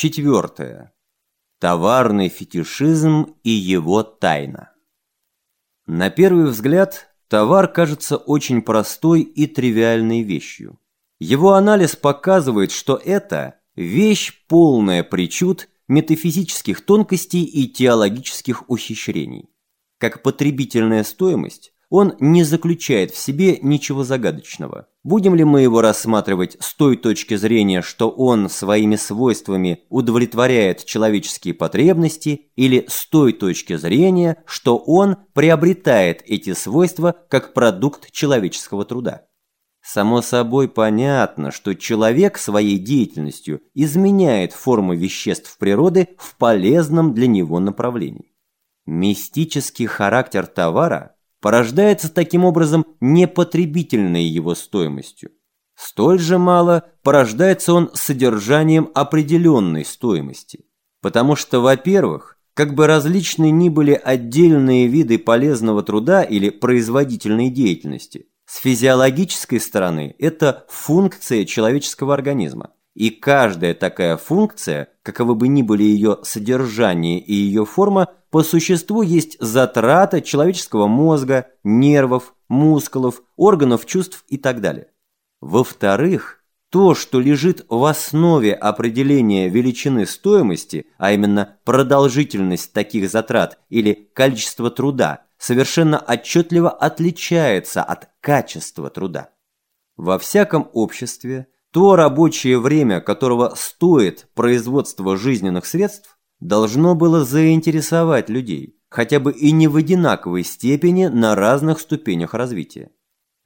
Четвертое. Товарный фетишизм и его тайна. На первый взгляд, товар кажется очень простой и тривиальной вещью. Его анализ показывает, что это вещь полная причуд, метафизических тонкостей и теологических ухищрений. Как потребительная стоимость, он не заключает в себе ничего загадочного. Будем ли мы его рассматривать с той точки зрения, что он своими свойствами удовлетворяет человеческие потребности, или с той точки зрения, что он приобретает эти свойства как продукт человеческого труда? Само собой понятно, что человек своей деятельностью изменяет формы веществ природы в полезном для него направлении. Мистический характер товара – порождается таким образом непотребительной его стоимостью. Столь же мало порождается он содержанием определенной стоимости. Потому что, во-первых, как бы различны ни были отдельные виды полезного труда или производительной деятельности, с физиологической стороны это функция человеческого организма. И каждая такая функция, каковы бы ни были ее содержание и ее форма, по существу есть затрата человеческого мозга, нервов, мускулов, органов чувств и так далее. Во-вторых, то, что лежит в основе определения величины стоимости, а именно продолжительность таких затрат или количество труда, совершенно отчетливо отличается от качества труда. Во всяком обществе – то рабочее время, которого стоит производство жизненных средств, должно было заинтересовать людей, хотя бы и не в одинаковой степени на разных ступенях развития.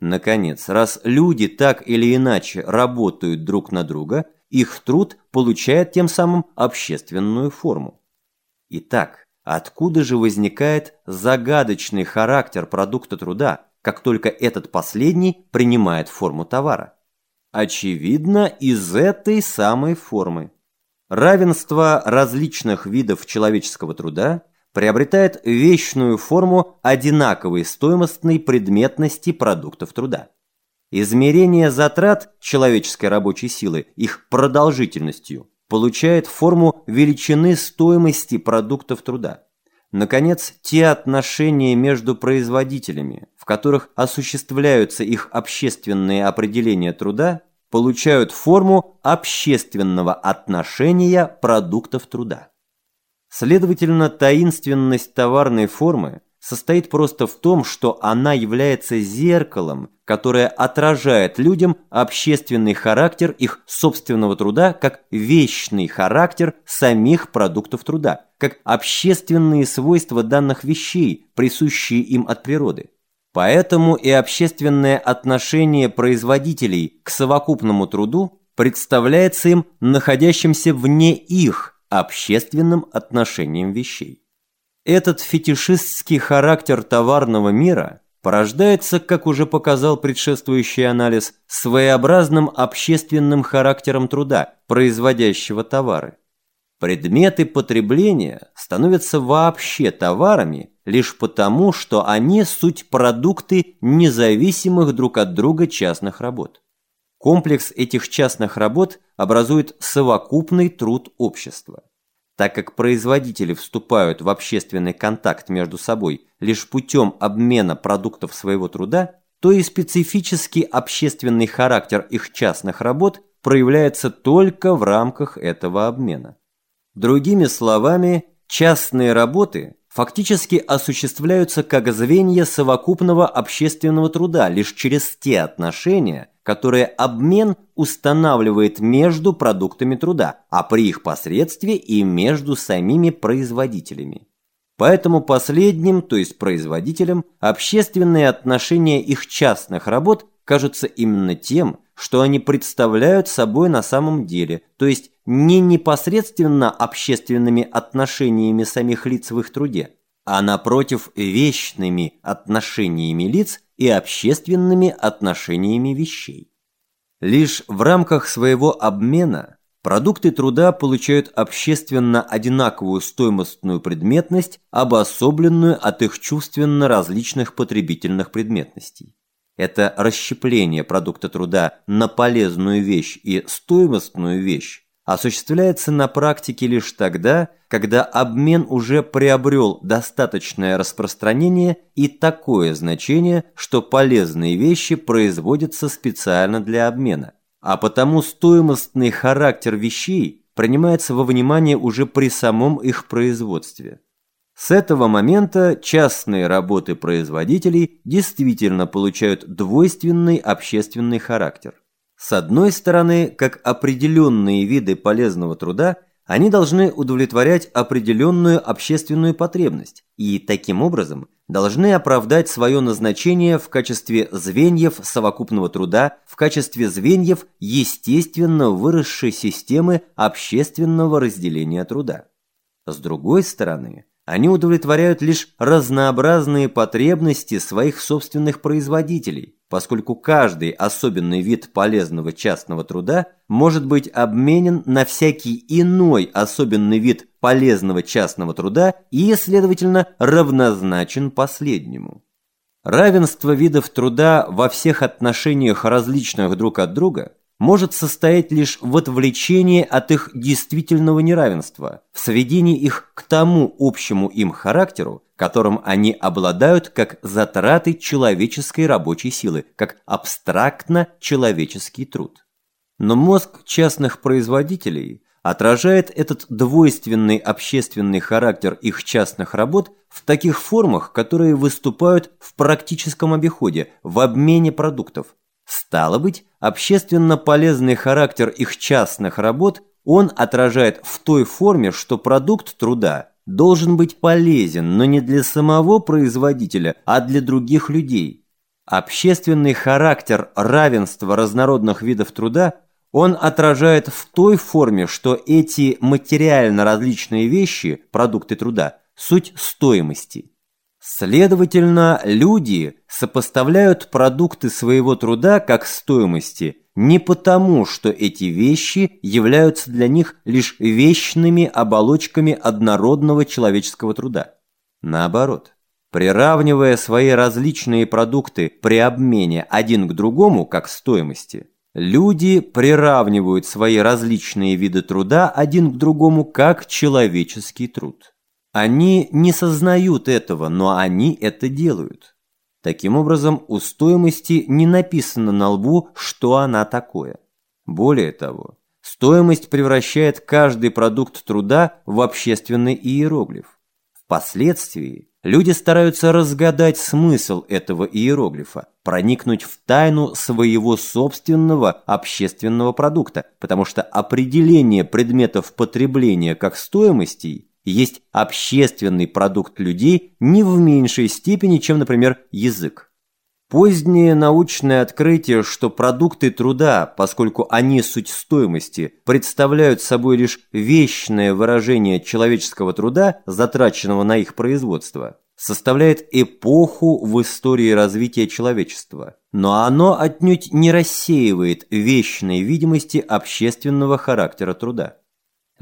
Наконец, раз люди так или иначе работают друг на друга, их труд получает тем самым общественную форму. Итак, откуда же возникает загадочный характер продукта труда, как только этот последний принимает форму товара? Очевидно, из этой самой формы. Равенство различных видов человеческого труда приобретает вечную форму одинаковой стоимостной предметности продуктов труда. Измерение затрат человеческой рабочей силы их продолжительностью получает форму величины стоимости продуктов труда. Наконец, те отношения между производителями, в которых осуществляются их общественные определения труда, получают форму общественного отношения продуктов труда. Следовательно, таинственность товарной формы состоит просто в том, что она является зеркалом, которое отражает людям общественный характер их собственного труда как вечный характер самих продуктов труда, как общественные свойства данных вещей, присущие им от природы. Поэтому и общественное отношение производителей к совокупному труду представляется им находящимся вне их общественным отношением вещей. Этот фетишистский характер товарного мира порождается, как уже показал предшествующий анализ, своеобразным общественным характером труда, производящего товары. Предметы потребления становятся вообще товарами лишь потому, что они суть продукты независимых друг от друга частных работ. Комплекс этих частных работ образует совокупный труд общества. Так как производители вступают в общественный контакт между собой лишь путем обмена продуктов своего труда, то и специфический общественный характер их частных работ проявляется только в рамках этого обмена. Другими словами, частные работы фактически осуществляются как звенья совокупного общественного труда лишь через те отношения, которые обмен устанавливает между продуктами труда, а при их посредстве и между самими производителями. Поэтому последним, то есть производителям, общественные отношения их частных работ кажутся именно тем, что они представляют собой на самом деле, то есть не непосредственно общественными отношениями самих лиц в их труде, а напротив вечными отношениями лиц и общественными отношениями вещей. Лишь в рамках своего обмена продукты труда получают общественно одинаковую стоимостную предметность, обособленную от их чувственно различных потребительных предметностей. Это расщепление продукта труда на полезную вещь и стоимостную вещь осуществляется на практике лишь тогда, когда обмен уже приобрел достаточное распространение и такое значение, что полезные вещи производятся специально для обмена. А потому стоимостный характер вещей принимается во внимание уже при самом их производстве. С этого момента частные работы производителей действительно получают двойственный общественный характер. С одной стороны, как определенные виды полезного труда, они должны удовлетворять определенную общественную потребность и, таким образом, должны оправдать свое назначение в качестве звеньев совокупного труда, в качестве звеньев естественно выросшей системы общественного разделения труда. С другой стороны, они удовлетворяют лишь разнообразные потребности своих собственных производителей, поскольку каждый особенный вид полезного частного труда может быть обменен на всякий иной особенный вид полезного частного труда и, следовательно, равнозначен последнему. Равенство видов труда во всех отношениях различных друг от друга может состоять лишь в отвлечении от их действительного неравенства, в сведении их к тому общему им характеру, которым они обладают как затраты человеческой рабочей силы, как абстрактно-человеческий труд. Но мозг частных производителей отражает этот двойственный общественный характер их частных работ в таких формах, которые выступают в практическом обиходе, в обмене продуктов, Стало быть, общественно полезный характер их частных работ он отражает в той форме, что продукт труда должен быть полезен, но не для самого производителя, а для других людей. Общественный характер равенства разнородных видов труда он отражает в той форме, что эти материально различные вещи, продукты труда, суть стоимости. Следовательно, люди сопоставляют продукты своего труда как стоимости не потому, что эти вещи являются для них лишь вечными оболочками однородного человеческого труда. Наоборот, приравнивая свои различные продукты при обмене один к другому как стоимости, люди приравнивают свои различные виды труда один к другому как человеческий труд. Они не сознают этого, но они это делают. Таким образом, у стоимости не написано на лбу, что она такое. Более того, стоимость превращает каждый продукт труда в общественный иероглиф. Впоследствии люди стараются разгадать смысл этого иероглифа, проникнуть в тайну своего собственного общественного продукта, потому что определение предметов потребления как стоимостей есть общественный продукт людей не в меньшей степени, чем, например, язык. Позднее научное открытие, что продукты труда, поскольку они суть стоимости, представляют собой лишь вечное выражение человеческого труда, затраченного на их производство, составляет эпоху в истории развития человечества. Но оно отнюдь не рассеивает вечной видимости общественного характера труда.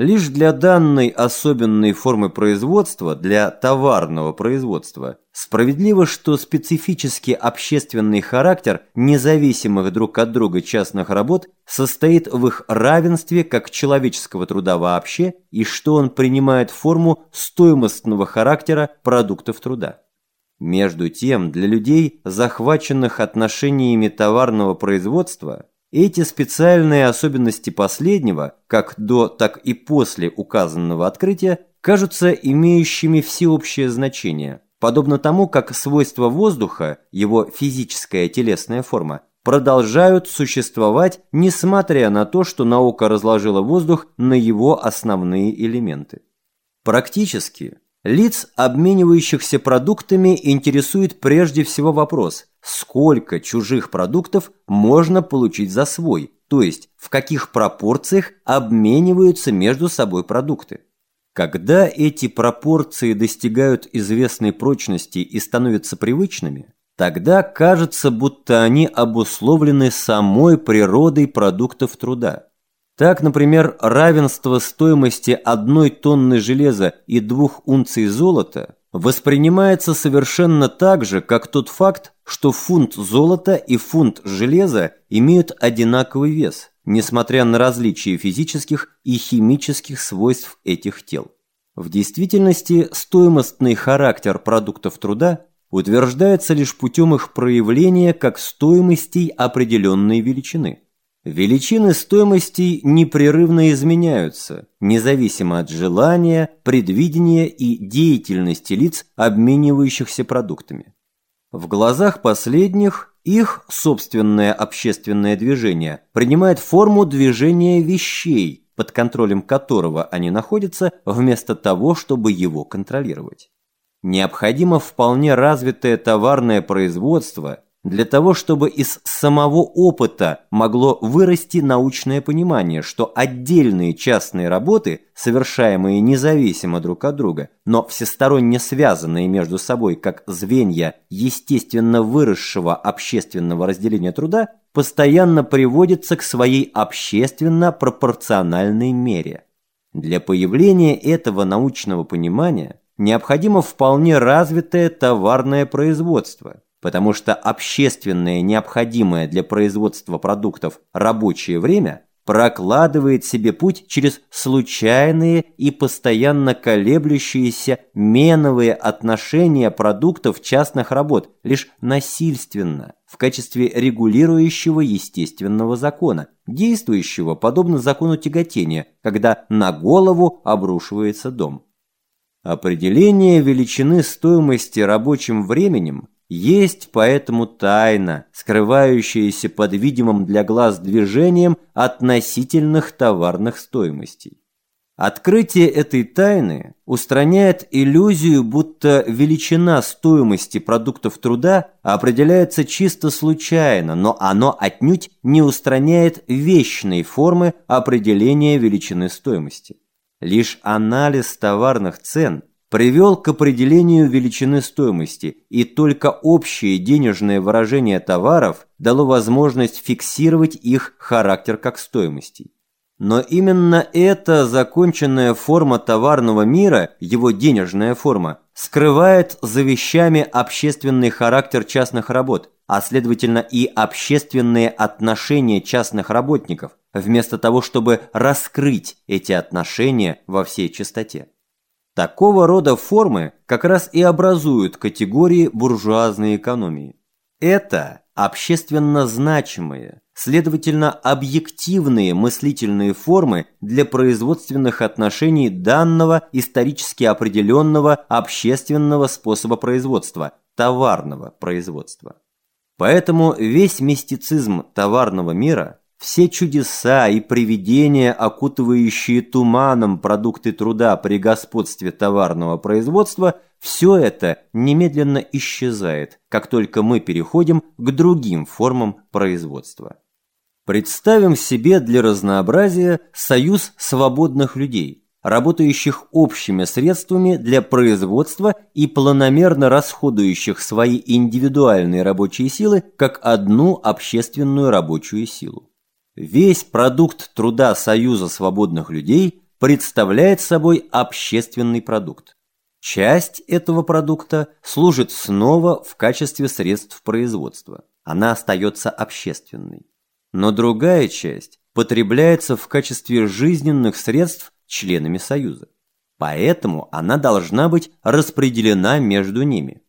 Лишь для данной особенной формы производства, для товарного производства, справедливо, что специфический общественный характер независимых друг от друга частных работ состоит в их равенстве как человеческого труда вообще и что он принимает форму стоимостного характера продуктов труда. Между тем, для людей, захваченных отношениями товарного производства, эти специальные особенности последнего, как до, так и после указанного открытия, кажутся имеющими всеобщее значение, подобно тому, как свойства воздуха, его физическая телесная форма, продолжают существовать, несмотря на то, что наука разложила воздух на его основные элементы. Практически, лиц, обменивающихся продуктами, интересует прежде всего вопрос – сколько чужих продуктов можно получить за свой, то есть в каких пропорциях обмениваются между собой продукты. Когда эти пропорции достигают известной прочности и становятся привычными, тогда кажется, будто они обусловлены самой природой продуктов труда. Так, например, равенство стоимости одной тонны железа и двух унций золота воспринимается совершенно так же, как тот факт, что фунт золота и фунт железа имеют одинаковый вес, несмотря на различия физических и химических свойств этих тел. В действительности стоимостный характер продуктов труда утверждается лишь путем их проявления как стоимостей определенной величины. Величины стоимостей непрерывно изменяются, независимо от желания, предвидения и деятельности лиц, обменивающихся продуктами. В глазах последних их собственное общественное движение принимает форму движения вещей, под контролем которого они находятся, вместо того, чтобы его контролировать. Необходимо вполне развитое товарное производство для того, чтобы из самого опыта могло вырасти научное понимание, что отдельные частные работы, совершаемые независимо друг от друга, но всесторонне связанные между собой как звенья естественно выросшего общественного разделения труда, постоянно приводятся к своей общественно-пропорциональной мере. Для появления этого научного понимания необходимо вполне развитое товарное производство, потому что общественное необходимое для производства продуктов рабочее время прокладывает себе путь через случайные и постоянно колеблющиеся меновые отношения продуктов частных работ лишь насильственно в качестве регулирующего естественного закона, действующего подобно закону тяготения, когда на голову обрушивается дом. Определение величины стоимости рабочим временем есть поэтому тайна, скрывающаяся под видимым для глаз движением относительных товарных стоимостей. Открытие этой тайны устраняет иллюзию, будто величина стоимости продуктов труда определяется чисто случайно, но оно отнюдь не устраняет вечной формы определения величины стоимости. Лишь анализ товарных цен привел к определению величины стоимости, и только общее денежное выражение товаров дало возможность фиксировать их характер как стоимостей. Но именно эта законченная форма товарного мира, его денежная форма, скрывает за вещами общественный характер частных работ, а следовательно и общественные отношения частных работников, вместо того, чтобы раскрыть эти отношения во всей чистоте. Такого рода формы как раз и образуют категории буржуазной экономии. Это общественно значимые, следовательно, объективные мыслительные формы для производственных отношений данного исторически определенного общественного способа производства – товарного производства. Поэтому весь мистицизм товарного мира – все чудеса и привидения, окутывающие туманом продукты труда при господстве товарного производства, все это немедленно исчезает, как только мы переходим к другим формам производства. Представим себе для разнообразия союз свободных людей, работающих общими средствами для производства и планомерно расходующих свои индивидуальные рабочие силы как одну общественную рабочую силу. Весь продукт труда Союза свободных людей представляет собой общественный продукт. Часть этого продукта служит снова в качестве средств производства. Она остается общественной. Но другая часть потребляется в качестве жизненных средств членами Союза. Поэтому она должна быть распределена между ними.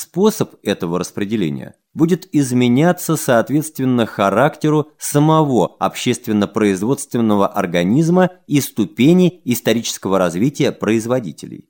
Способ этого распределения будет изменяться соответственно характеру самого общественно-производственного организма и ступени исторического развития производителей.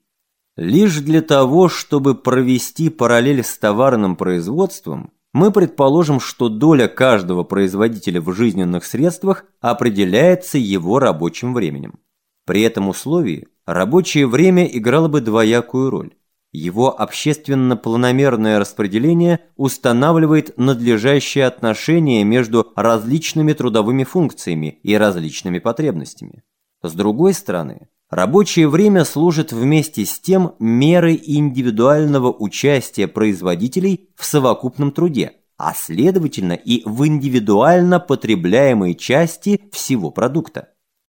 Лишь для того, чтобы провести параллель с товарным производством, мы предположим, что доля каждого производителя в жизненных средствах определяется его рабочим временем. При этом условии рабочее время играло бы двоякую роль. Его общественно-планомерное распределение устанавливает надлежащее отношение между различными трудовыми функциями и различными потребностями. С другой стороны, рабочее время служит вместе с тем мерой индивидуального участия производителей в совокупном труде, а следовательно и в индивидуально потребляемой части всего продукта.